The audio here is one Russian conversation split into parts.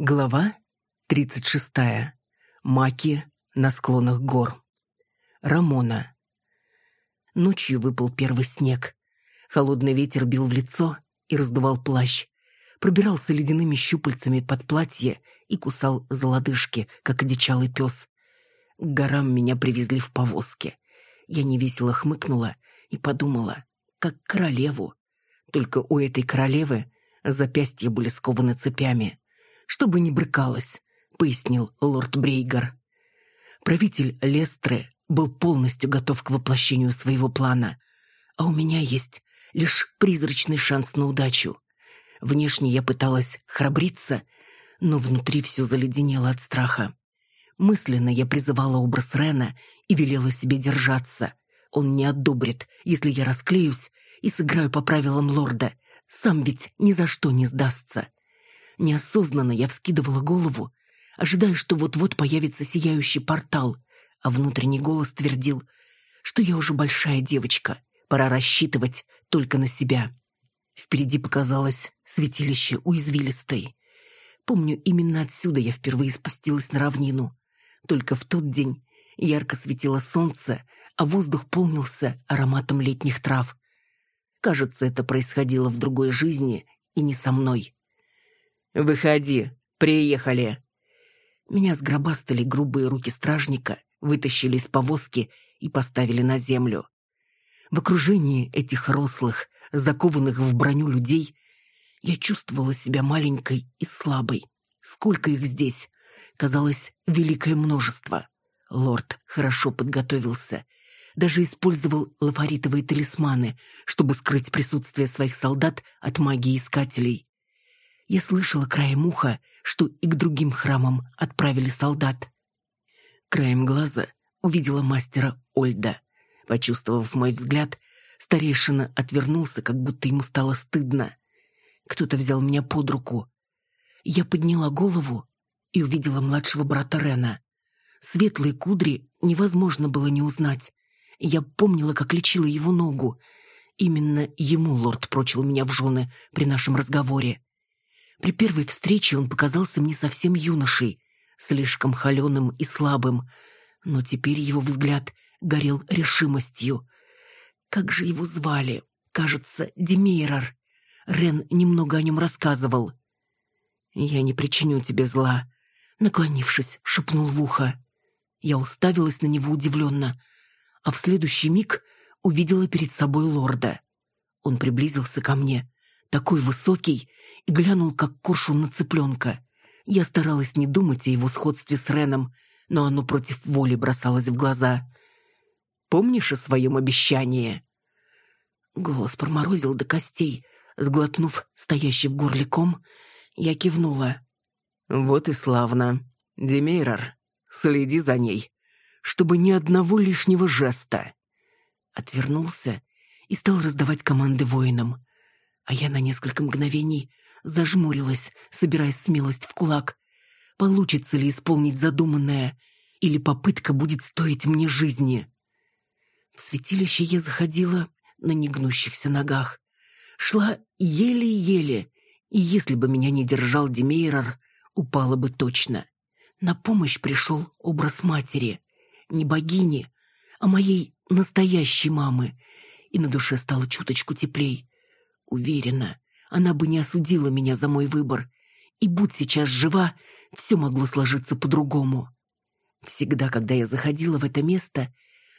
Глава 36. Маки на склонах гор. Рамона. Ночью выпал первый снег. Холодный ветер бил в лицо и раздувал плащ. Пробирался ледяными щупальцами под платье и кусал за лодыжки, как одичалый пес. К горам меня привезли в повозке. Я невесело хмыкнула и подумала, как королеву. Только у этой королевы запястья были скованы цепями чтобы не брыкалась», — пояснил лорд Брейгар. Правитель Лестры был полностью готов к воплощению своего плана, а у меня есть лишь призрачный шанс на удачу. Внешне я пыталась храбриться, но внутри все заледенело от страха. Мысленно я призывала образ Рена и велела себе держаться. Он не одобрит, если я расклеюсь и сыграю по правилам лорда. Сам ведь ни за что не сдастся. Неосознанно я вскидывала голову, ожидая, что вот-вот появится сияющий портал, а внутренний голос твердил, что я уже большая девочка, пора рассчитывать только на себя. Впереди показалось святилище у извилистой. Помню, именно отсюда я впервые спустилась на равнину. Только в тот день ярко светило солнце, а воздух полнился ароматом летних трав. Кажется, это происходило в другой жизни и не со мной. «Выходи, приехали!» Меня сгробастали грубые руки стражника, вытащили из повозки и поставили на землю. В окружении этих рослых, закованных в броню людей, я чувствовала себя маленькой и слабой. Сколько их здесь? Казалось, великое множество. Лорд хорошо подготовился. Даже использовал лафаритовые талисманы, чтобы скрыть присутствие своих солдат от магии искателей. Я слышала краем уха, что и к другим храмам отправили солдат. Краем глаза увидела мастера Ольда. Почувствовав мой взгляд, старейшина отвернулся, как будто ему стало стыдно. Кто-то взял меня под руку. Я подняла голову и увидела младшего брата Рена. Светлые кудри невозможно было не узнать. Я помнила, как лечила его ногу. Именно ему лорд прочил меня в жены при нашем разговоре. При первой встрече он показался мне совсем юношей, слишком холеным и слабым, но теперь его взгляд горел решимостью. Как же его звали? Кажется, Демейрор. Рен немного о нем рассказывал. «Я не причиню тебе зла», — наклонившись, шепнул в ухо. Я уставилась на него удивленно, а в следующий миг увидела перед собой лорда. Он приблизился ко мне, такой высокий, и глянул, как куршун на цыпленка. Я старалась не думать о его сходстве с Реном, но оно против воли бросалось в глаза. «Помнишь о своем обещании?» Голос проморозил до костей. Сглотнув стоящий в горле ком, я кивнула. «Вот и славно. Демейрор, следи за ней, чтобы ни одного лишнего жеста». Отвернулся и стал раздавать команды воинам а я на несколько мгновений зажмурилась, собирая смелость в кулак. Получится ли исполнить задуманное, или попытка будет стоить мне жизни? В святилище я заходила на негнущихся ногах. Шла еле-еле, и если бы меня не держал Демейрор, упала бы точно. На помощь пришел образ матери, не богини, а моей настоящей мамы, и на душе стало чуточку теплей. Уверена, она бы не осудила меня за мой выбор. И будь сейчас жива, все могло сложиться по-другому. Всегда, когда я заходила в это место,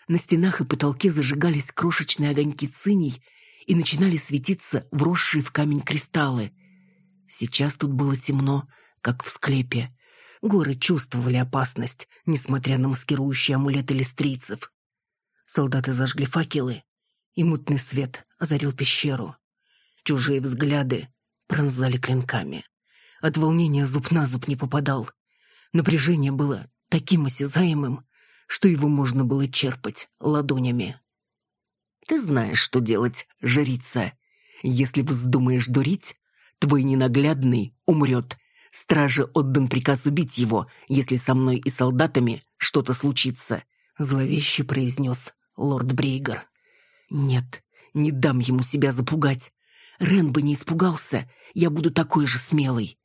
на стенах и потолке зажигались крошечные огоньки циней и начинали светиться вросшие в камень кристаллы. Сейчас тут было темно, как в склепе. Горы чувствовали опасность, несмотря на маскирующие амулеты листрийцев. Солдаты зажгли факелы, и мутный свет озарил пещеру. Чужие взгляды пронзали клинками. От волнения зуб на зуб не попадал. Напряжение было таким осязаемым, что его можно было черпать ладонями. «Ты знаешь, что делать, жрица. Если вздумаешь дурить, твой ненаглядный умрет. Страже отдан приказ убить его, если со мной и солдатами что-то случится», — зловеще произнес лорд Брейгер. «Нет, не дам ему себя запугать. Рен бы не испугался, я буду такой же смелый.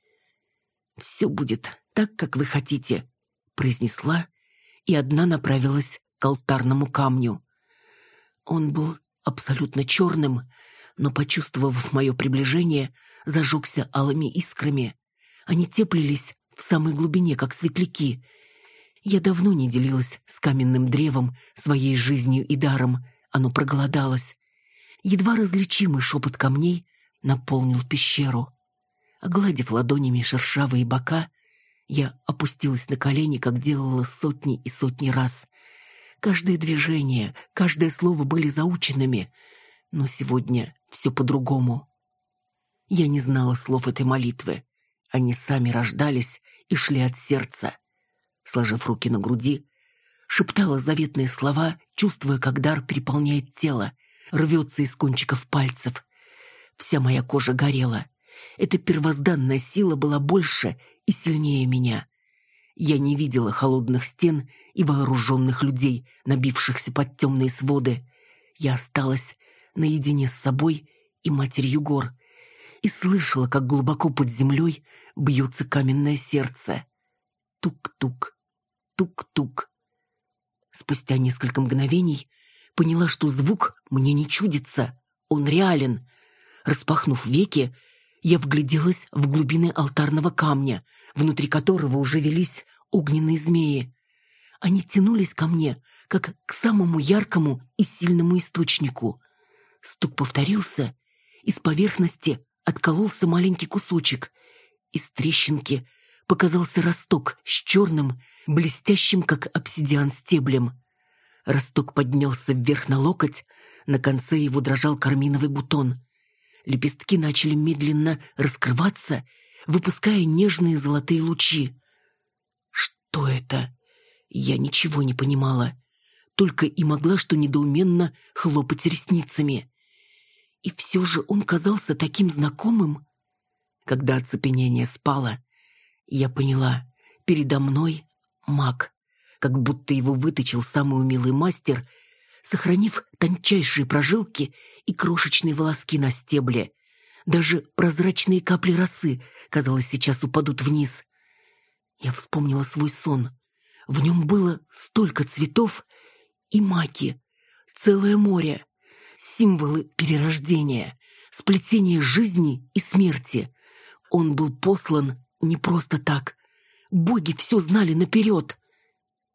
«Все будет так, как вы хотите», — произнесла, и одна направилась к алтарному камню. Он был абсолютно черным, но, почувствовав мое приближение, зажегся алыми искрами. Они теплились в самой глубине, как светляки. Я давно не делилась с каменным древом своей жизнью и даром. Оно проголодалось. Едва различимый шепот камней наполнил пещеру. Огладив ладонями шершавые бока, я опустилась на колени, как делала сотни и сотни раз. Каждое движение, каждое слово были заученными, но сегодня все по-другому. Я не знала слов этой молитвы. Они сами рождались и шли от сердца. Сложив руки на груди, шептала заветные слова, чувствуя, как дар переполняет тело, рвется из кончиков пальцев. Вся моя кожа горела. Эта первозданная сила была больше и сильнее меня. Я не видела холодных стен и вооруженных людей, набившихся под темные своды. Я осталась наедине с собой и матерью гор и слышала, как глубоко под землей бьется каменное сердце. Тук-тук, тук-тук. Спустя несколько мгновений поняла, что звук мне не чудится, он реален. Распахнув веки, я вгляделась в глубины алтарного камня, внутри которого уже велись огненные змеи. Они тянулись ко мне, как к самому яркому и сильному источнику. Стук повторился, из поверхности откололся маленький кусочек. Из трещинки показался росток с черным, блестящим, как обсидиан, стеблем. Росток поднялся вверх на локоть, на конце его дрожал карминовый бутон. Лепестки начали медленно раскрываться, выпуская нежные золотые лучи. Что это? Я ничего не понимала, только и могла что недоуменно хлопать ресницами. И все же он казался таким знакомым. Когда оцепенение спало, я поняла, передо мной маг как будто его выточил самый умелый мастер, сохранив тончайшие прожилки и крошечные волоски на стебле. Даже прозрачные капли росы, казалось, сейчас упадут вниз. Я вспомнила свой сон. В нем было столько цветов и маки, целое море, символы перерождения, сплетение жизни и смерти. Он был послан не просто так. Боги все знали наперед.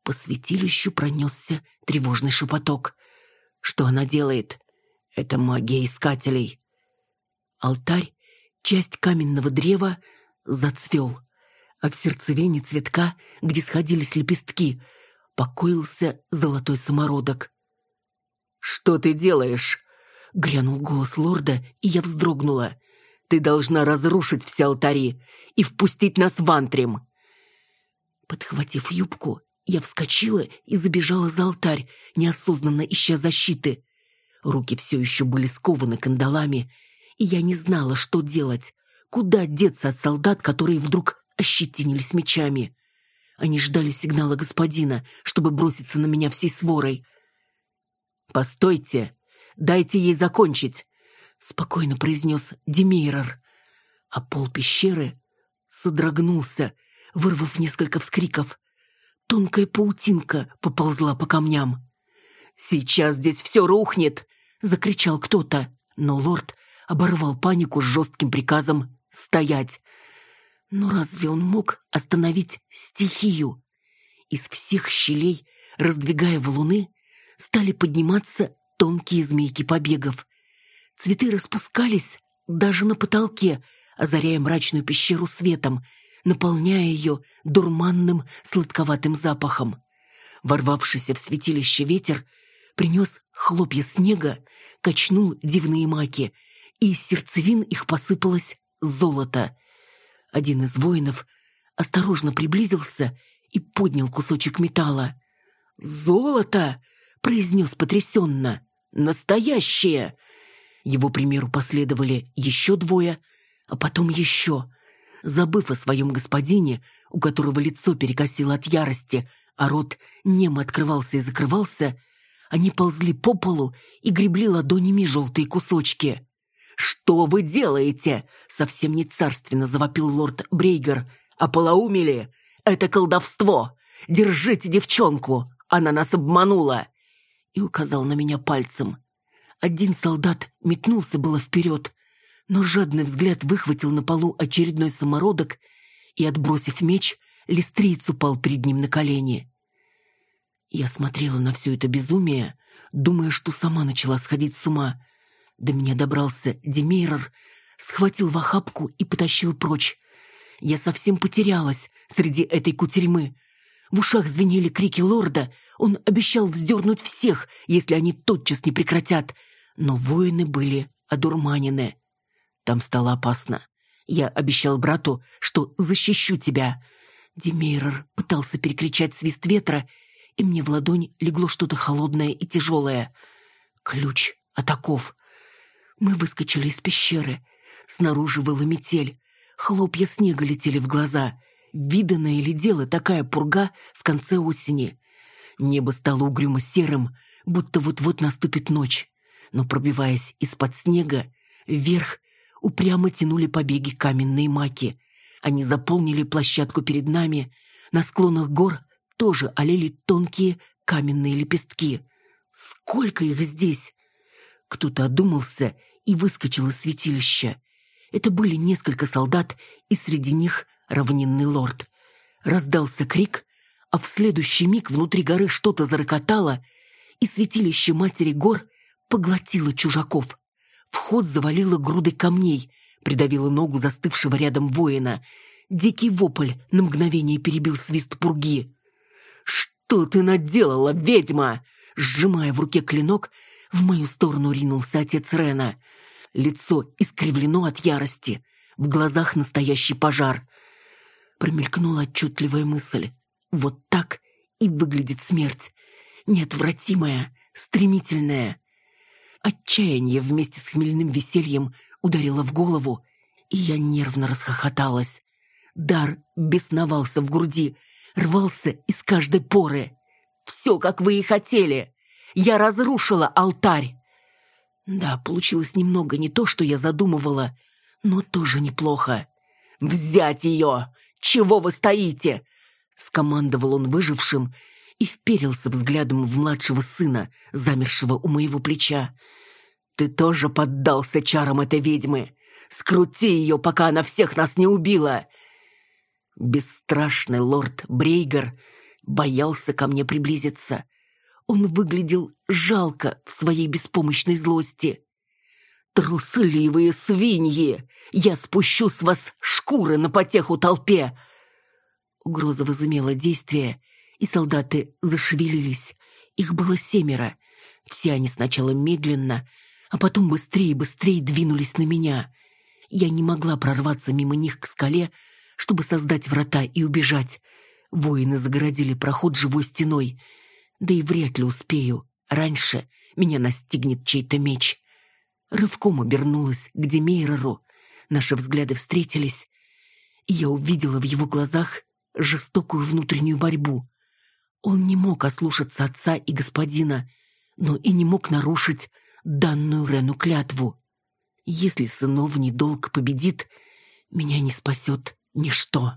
По святилищу пронесся тревожный шепоток. Что она делает? Это магия искателей. Алтарь, часть каменного древа, зацвел, а в сердцевине цветка, где сходились лепестки, покоился золотой самородок. «Что ты делаешь?» — грянул голос лорда, и я вздрогнула. «Ты должна разрушить все алтари и впустить нас в антрим!» Подхватив юбку, я вскочила и забежала за алтарь, неосознанно ища защиты. Руки все еще были скованы кандалами, и я не знала, что делать. Куда деться от солдат, которые вдруг ощетинились мечами? Они ждали сигнала господина, чтобы броситься на меня всей сворой. «Постойте! Дайте ей закончить!» — спокойно произнес Демейрор. А пол пещеры содрогнулся, вырвав несколько вскриков. Тонкая паутинка поползла по камням. «Сейчас здесь все рухнет!» — закричал кто-то, но лорд оборвал панику с жестким приказом «стоять». Но разве он мог остановить стихию? Из всех щелей, раздвигая валуны, стали подниматься тонкие змейки побегов. Цветы распускались даже на потолке, озаряя мрачную пещеру светом — наполняя ее дурманным сладковатым запахом. Ворвавшийся в святилище ветер принес хлопья снега, качнул дивные маки, и из сердцевин их посыпалось золото. Один из воинов осторожно приблизился и поднял кусочек металла. «Золото!» — произнес потрясенно. «Настоящее!» Его примеру последовали еще двое, а потом еще. Забыв о своем господине, у которого лицо перекосило от ярости, а рот немо открывался и закрывался, они ползли по полу и гребли ладонями желтые кусочки. «Что вы делаете?» — совсем не царственно завопил лорд Брейгер. Ополоумели? Это колдовство! Держите девчонку! Она нас обманула!» И указал на меня пальцем. Один солдат метнулся было вперед, но жадный взгляд выхватил на полу очередной самородок и, отбросив меч, листриец упал перед ним на колени. Я смотрела на все это безумие, думая, что сама начала сходить с ума. До меня добрался Демейрор, схватил в охапку и потащил прочь. Я совсем потерялась среди этой кутерьмы. В ушах звенели крики лорда, он обещал вздернуть всех, если они тотчас не прекратят. Но воины были одурманены. Там стало опасно. Я обещал брату, что защищу тебя. Демейрор пытался перекричать свист ветра, и мне в ладонь легло что-то холодное и тяжелое. Ключ от оков. Мы выскочили из пещеры. Снаружи выла метель. Хлопья снега летели в глаза. Виданное ли дело такая пурга в конце осени? Небо стало угрюмо серым, будто вот-вот наступит ночь. Но пробиваясь из-под снега, вверх упрямо тянули побеги каменные маки. Они заполнили площадку перед нами. На склонах гор тоже олели тонкие каменные лепестки. Сколько их здесь! Кто-то одумался и выскочил из святилища. Это были несколько солдат, и среди них равнинный лорд. Раздался крик, а в следующий миг внутри горы что-то зарокотало, и святилище Матери Гор поглотило чужаков. Вход завалило грудой камней, придавило ногу застывшего рядом воина. Дикий вопль на мгновение перебил свист пурги. «Что ты наделала, ведьма?» Сжимая в руке клинок, в мою сторону ринулся отец Рена. Лицо искривлено от ярости, в глазах настоящий пожар. Промелькнула отчетливая мысль. Вот так и выглядит смерть. Неотвратимая, стремительная. Отчаяние вместе с хмельным весельем ударило в голову, и я нервно расхохоталась. Дар бесновался в груди, рвался из каждой поры. «Все, как вы и хотели! Я разрушила алтарь!» Да, получилось немного не то, что я задумывала, но тоже неплохо. «Взять ее! Чего вы стоите?» Скомандовал он выжившим и вперился взглядом в младшего сына, замершего у моего плеча. «Ты тоже поддался чарам этой ведьмы! Скрути ее, пока она всех нас не убила!» Бесстрашный лорд Брейгер боялся ко мне приблизиться. Он выглядел жалко в своей беспомощной злости. «Трусливые свиньи! Я спущу с вас шкуры на потеху толпе!» Угроза возымела действие, и солдаты зашевелились. Их было семеро. Все они сначала медленно, а потом быстрее и быстрее двинулись на меня. Я не могла прорваться мимо них к скале, чтобы создать врата и убежать. Воины загородили проход живой стеной. Да и вряд ли успею. Раньше меня настигнет чей-то меч. Рывком обернулась к Демейреру. Наши взгляды встретились, и я увидела в его глазах жестокую внутреннюю борьбу. Он не мог ослушаться отца и господина, но и не мог нарушить данную Рену клятву. Если сыновний долг победит, меня не спасет ничто.